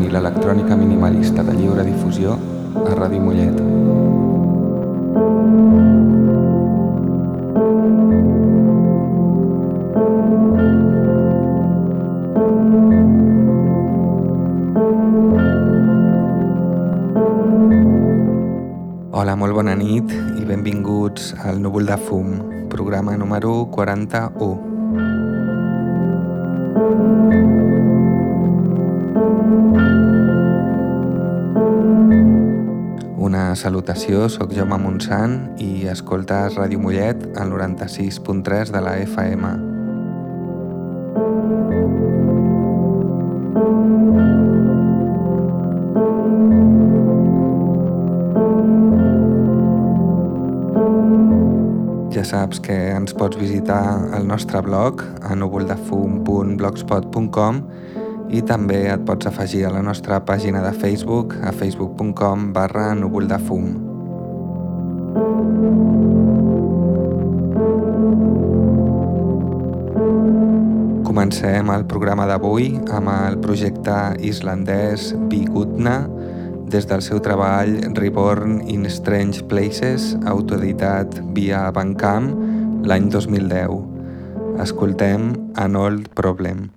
i l'electrònica minimalista de lliure difusió a Ràdio Mollet. Hola, molt bona nit i benvinguts al Núvol de Fum, programa número 41. Salutació, sóc Jaume Montsant i escoltes Ràdio Mollet al 96.3 de la FM. Ja saps que ens pots visitar al nostre blog a núvoldefum.blogspot.com i també et pots afegir a la nostra pàgina de Facebook a facebook.com barra núvoldefum. Comencem el programa d'avui amb el projecte islandès Bigutna, des del seu treball Reborn in Strange Places, autoeditat via Bandcamp l'any 2010. Escoltem An Old Problem.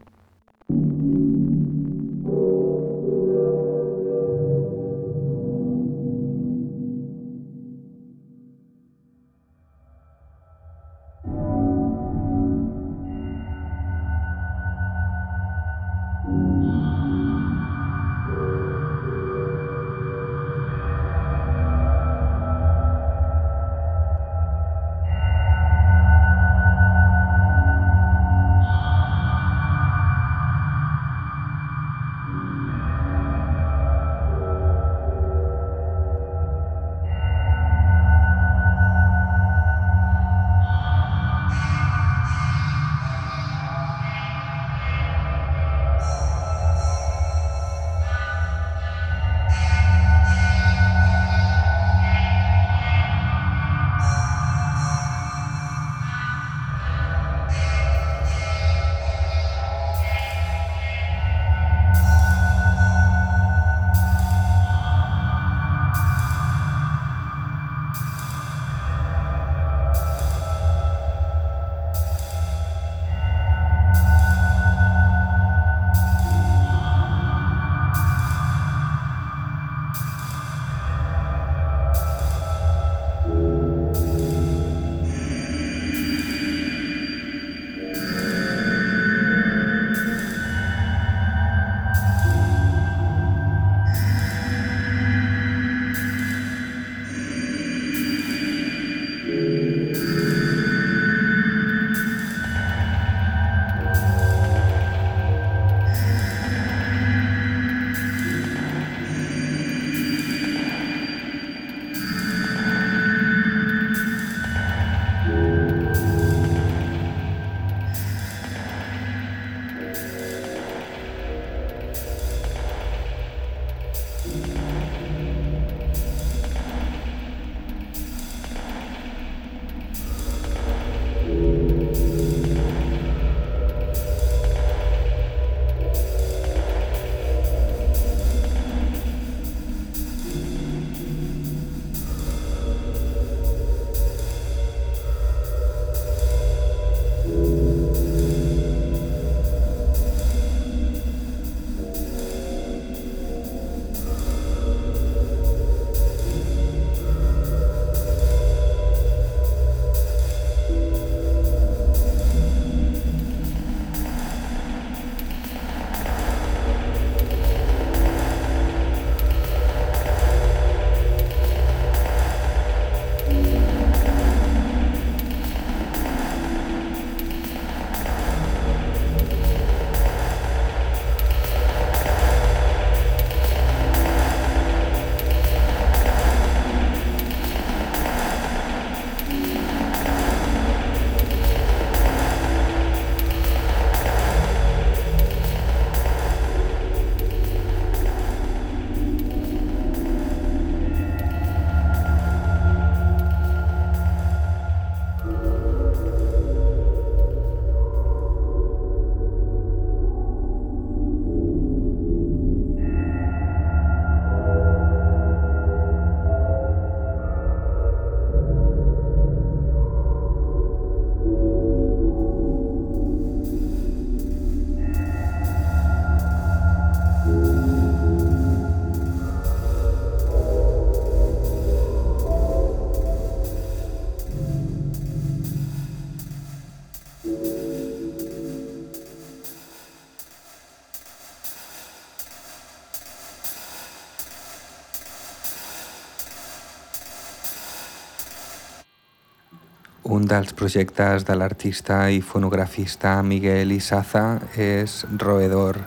Dels projectes de l'artista i fonografista Miguel Isaza és Roedor.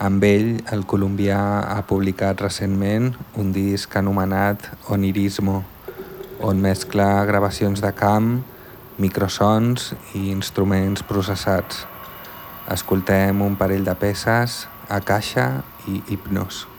Amb ell, el colombià ha publicat recentment un disc anomenat Onirismo, on mescla gravacions de camp, microsons i instruments processats. Escoltem un parell de peces, a caixa i hipnos.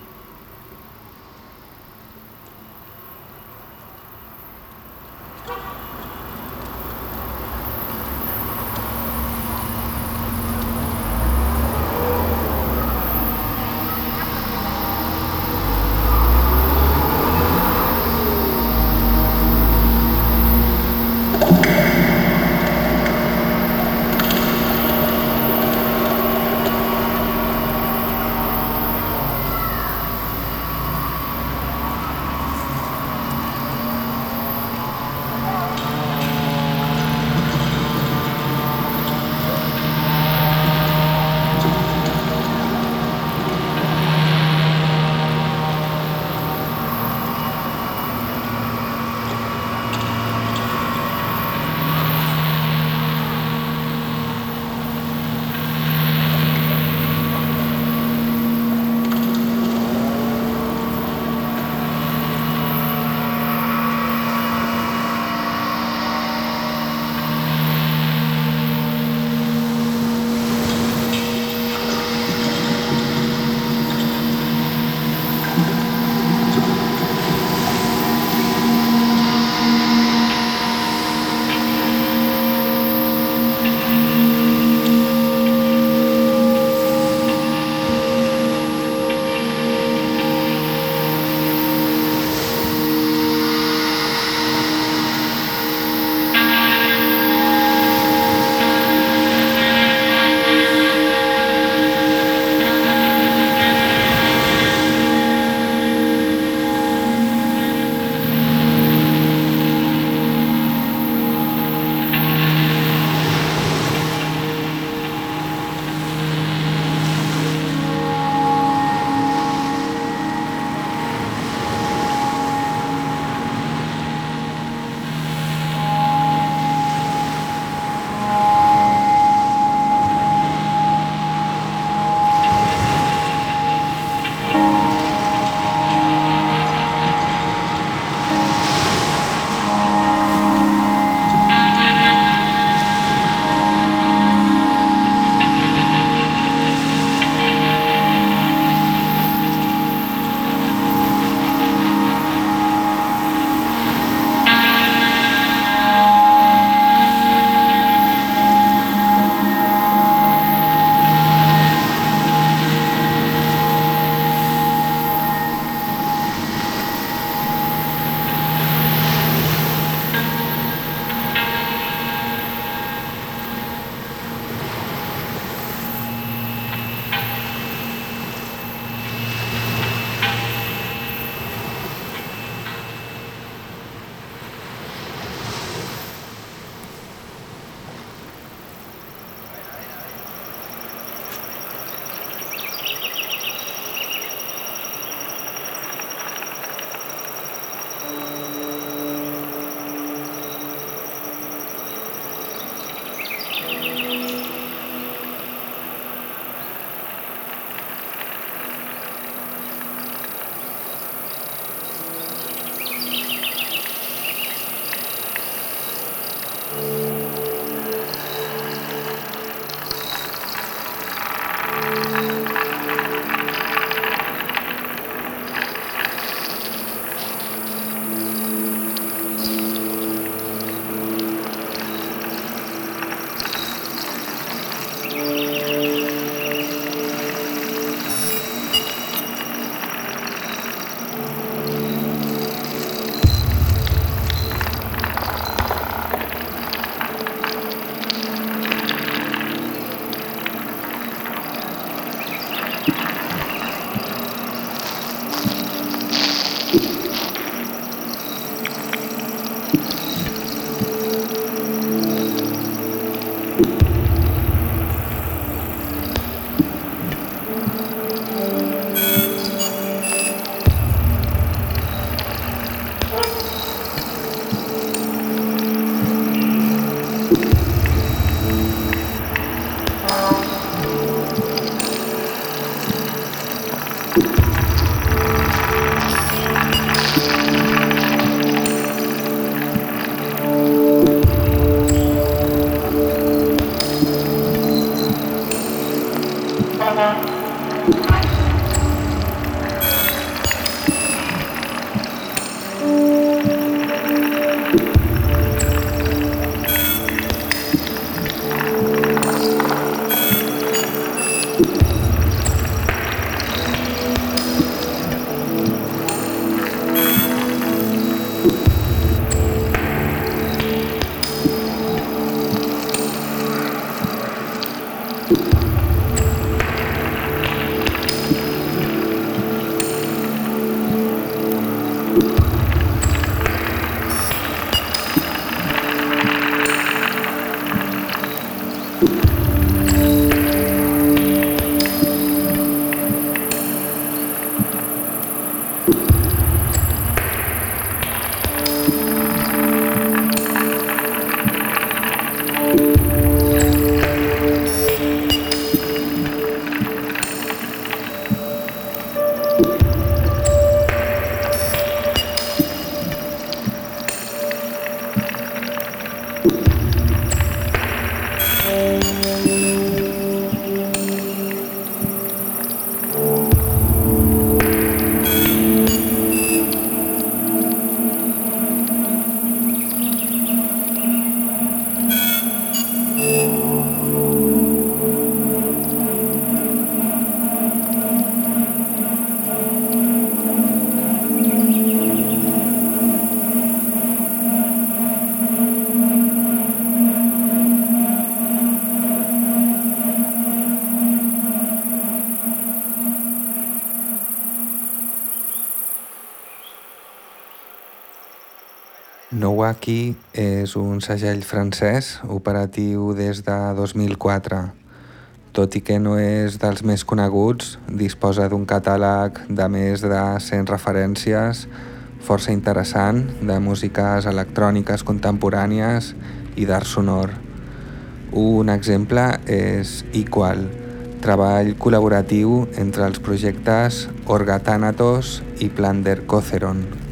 Nowaki és un segell francès operatiu des de 2004. Tot i que no és dels més coneguts, disposa d'un catàleg de més de 100 referències força interessant de músiques electròniques contemporànies i d'art sonor. Un exemple és Equal, treball col·laboratiu entre els projectes Orgatanatos i Plander Coceron.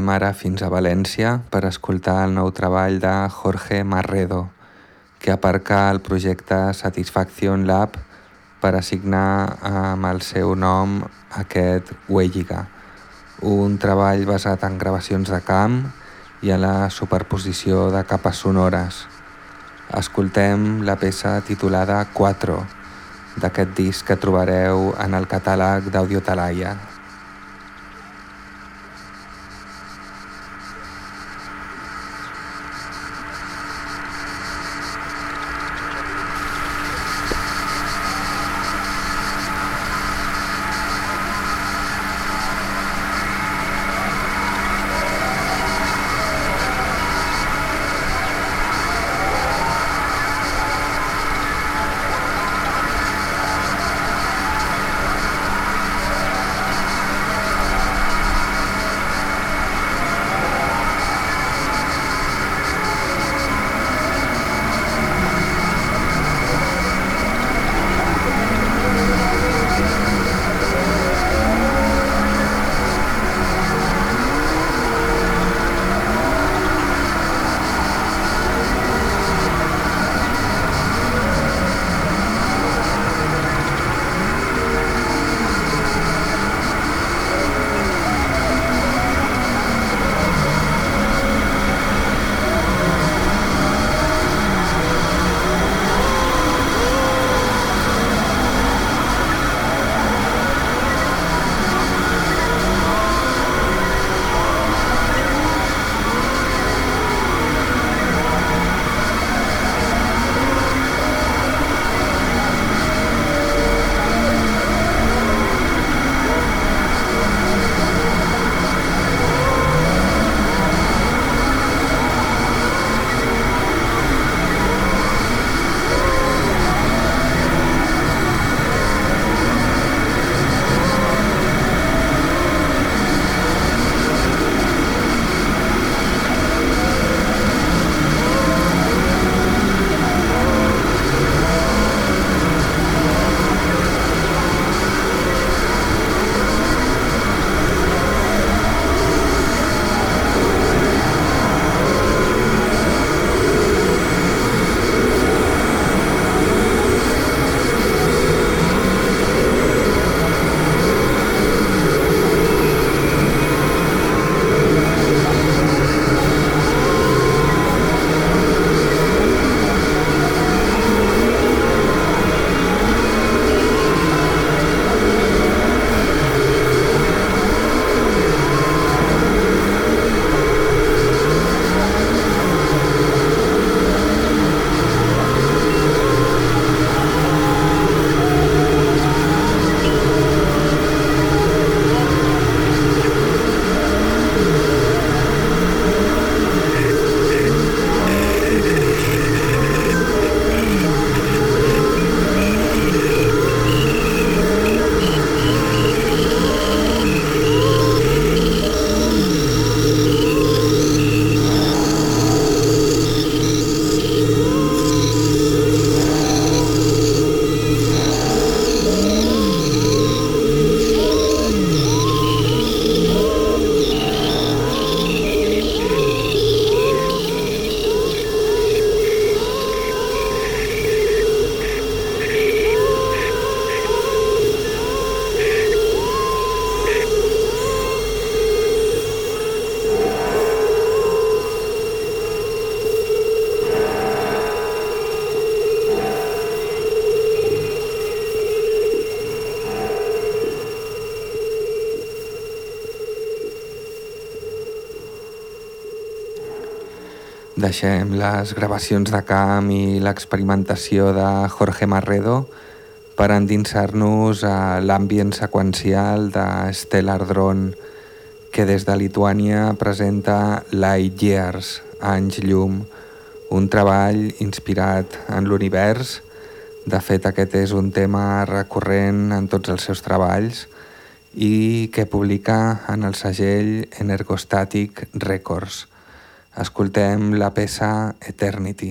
Viatgem ara fins a València per escoltar el nou treball de Jorge Marredo, que aparca el projecte Satisfaction Lab per assignar amb el seu nom aquest Huelliga, un treball basat en gravacions de camp i en la superposició de capes sonores. Escoltem la peça titulada 4 d'aquest disc que trobareu en el catàleg d'Audiotalaia. Deixem les gravacions de camp i l'experimentació de Jorge Marredo per endinsar-nos a l'ambient seqüencial de Stellar Drone, que des de Lituània presenta Light Years, Anys Llum, un treball inspirat en l'univers. De fet, aquest és un tema recurrent en tots els seus treballs i que publica en el segell Energostatic Records. Escoltem la peça Eternity.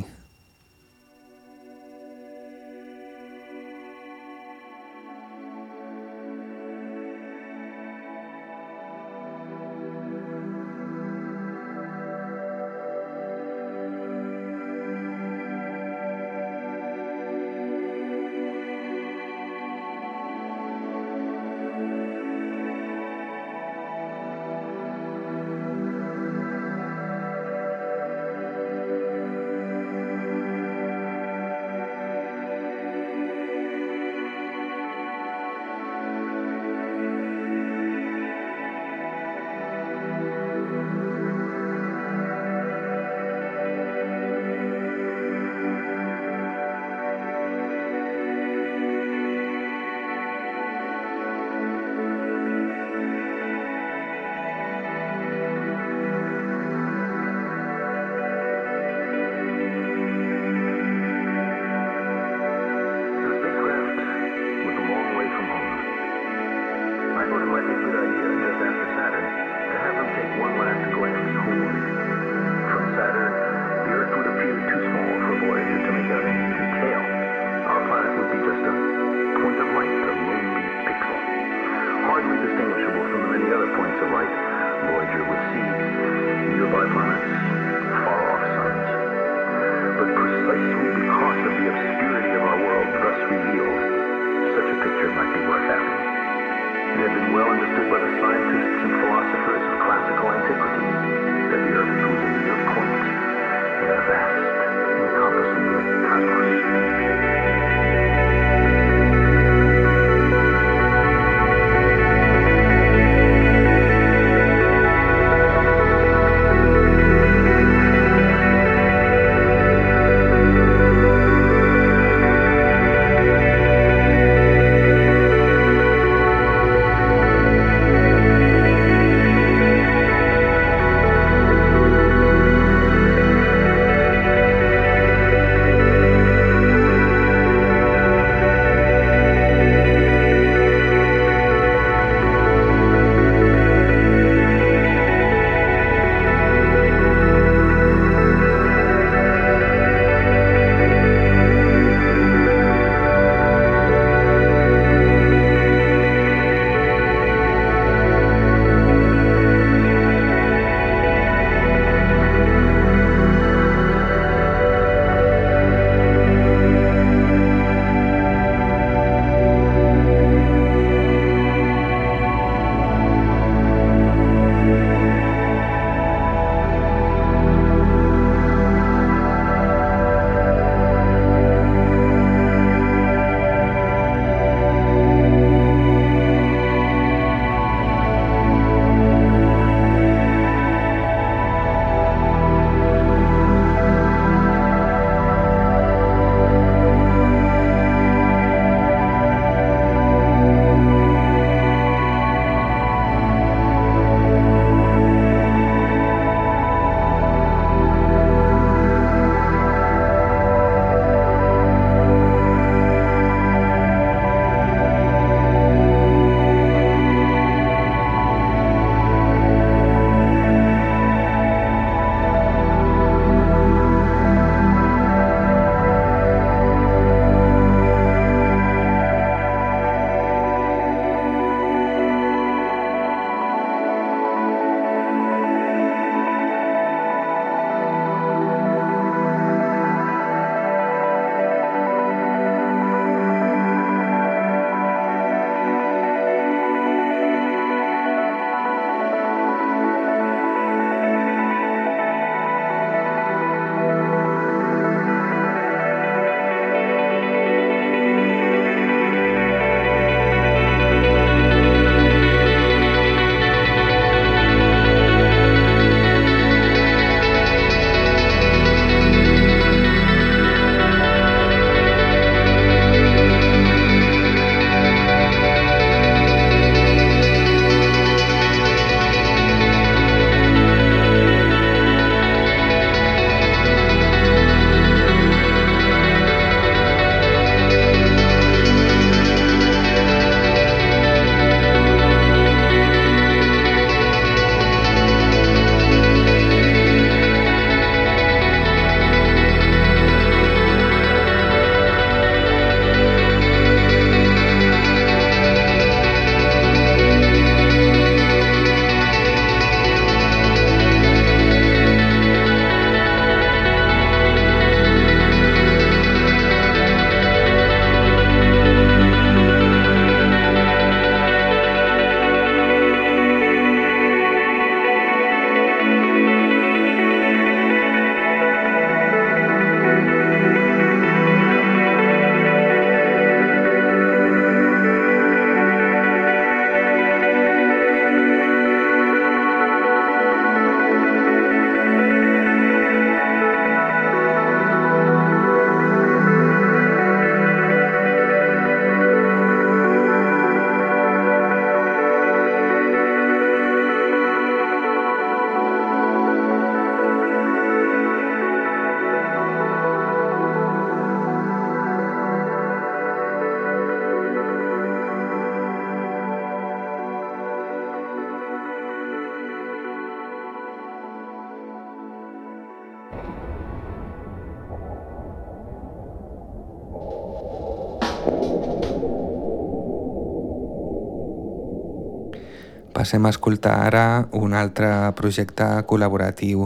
Passem a escoltar ara un altre projecte col·laboratiu,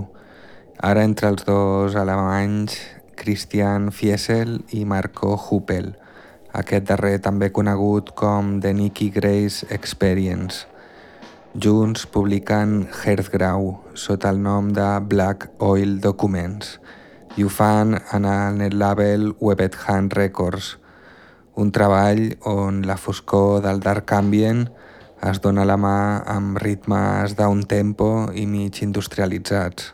ara entre els dos alemanys Christian Fiesel i Marco Huppel, aquest darrer també conegut com The Nicky Grace Experience. Junts publiquen Herzgrau sota el nom de Black Oil Documents i ho fan en el netlabel Webbed Hand Records, un treball on la foscor del dark ambient es dona la mà amb ritmes d'un tempo i mig industrialitzats.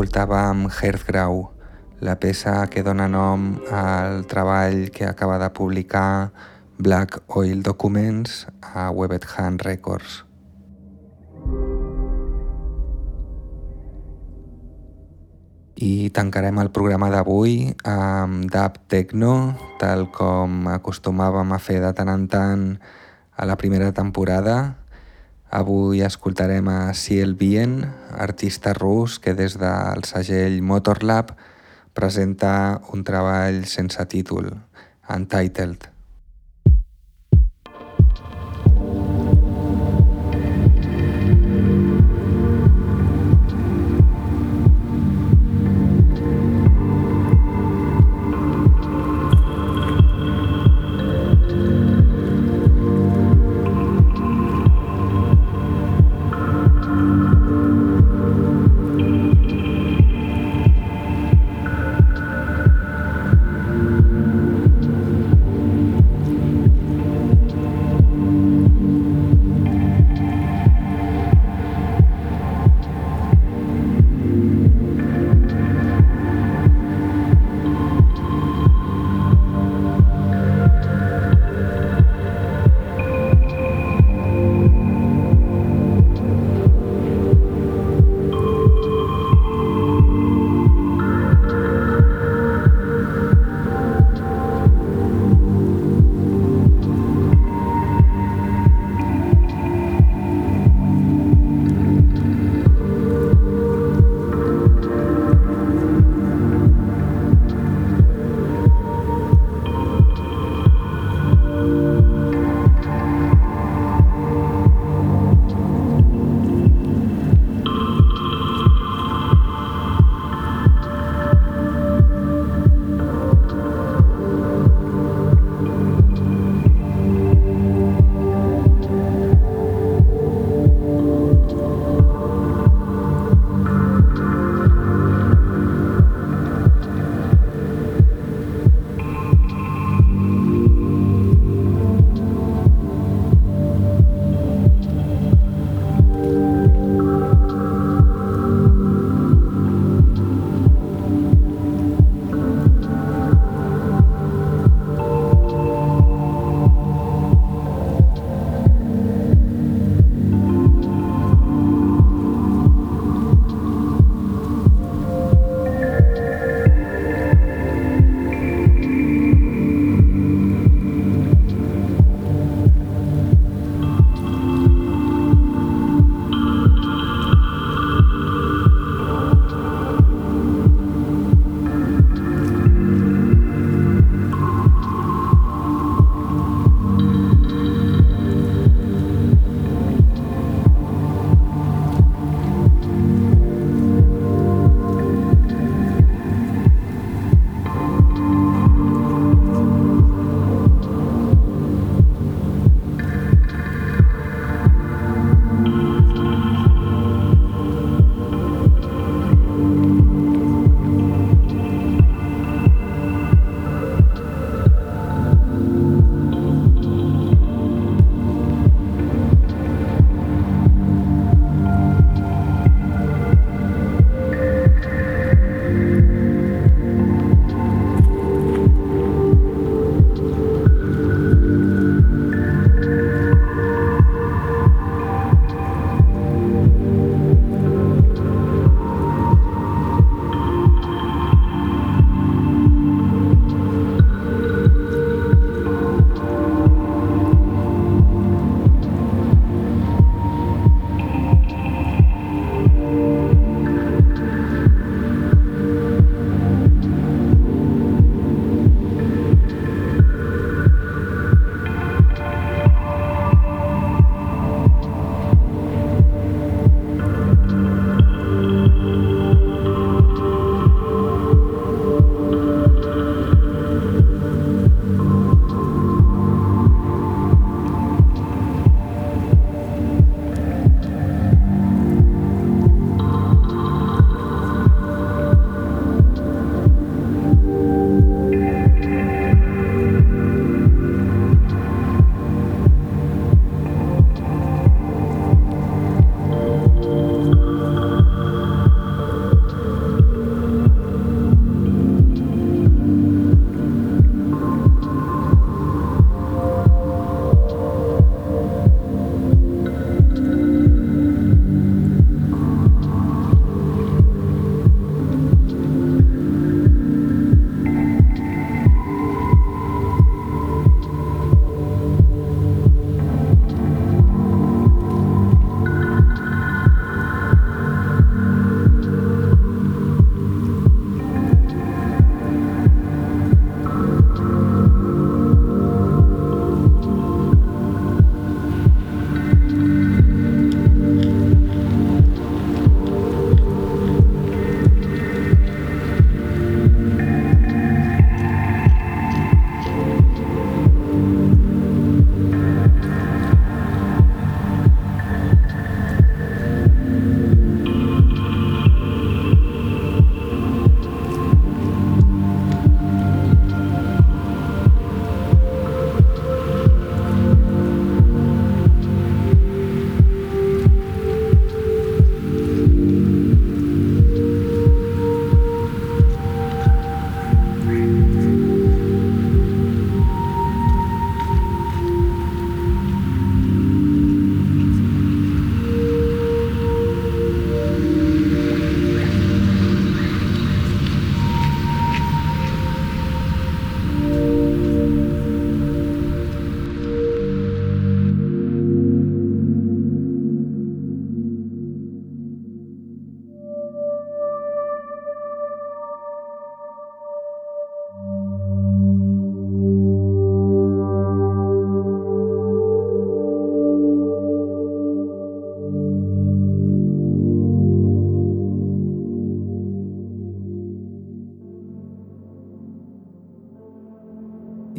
Escoltàvem Hearthgrau, la peça que dona nom al treball que acaba de publicar Black Oil Documents a Webbed Hand Records. I tancarem el programa d'avui amb Dub Techno, tal com acostumàvem a fer de tant en tant a la primera temporada. Avui escoltarem a Ciel Bien, artista rus que des del segell Motorlab presenta un treball sense títol, Untitled.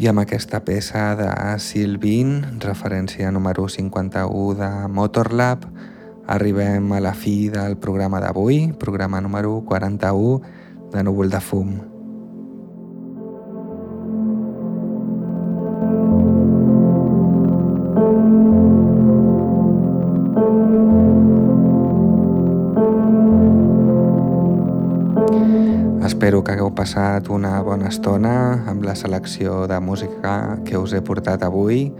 I amb aquesta peça de Silvin, referència número 51 de Motorlab, arribem a la fi del programa d'avui, programa número 41 de Núvol de Fum. Espero que hagueu passat una bona estona amb la selecció de música que us he portat avui,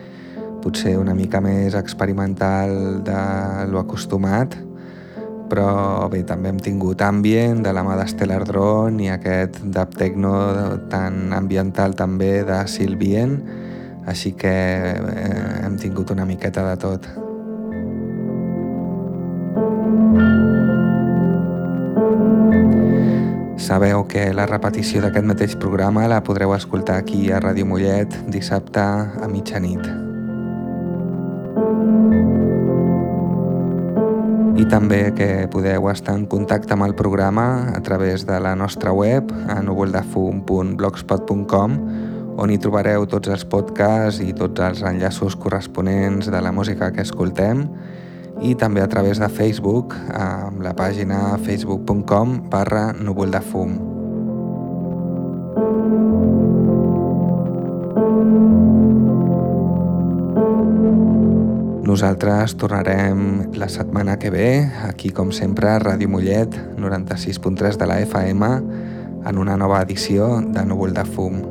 potser una mica més experimental de lo acostumat, però bé, també hem tingut ambient de la mà d'Stellar Drone i aquest dub techno tan ambiental també de Sylvien, així que eh, hem tingut una miqueta de tot. Sabeu que la repetició d'aquest mateix programa la podreu escoltar aquí a Ràdio Mollet dissabte a mitjanit. I també que podeu estar en contacte amb el programa a través de la nostra web a núvoldefum.blogspot.com on hi trobareu tots els podcasts i tots els enllaços corresponents de la música que escoltem també a través de Facebook amb la pàgina facebook.com barra núvol de fum. Nosaltres tornarem la setmana que ve, aquí com sempre a Ràdio Mollet, 96.3 de la FM, en una nova edició de Núvol de Fum.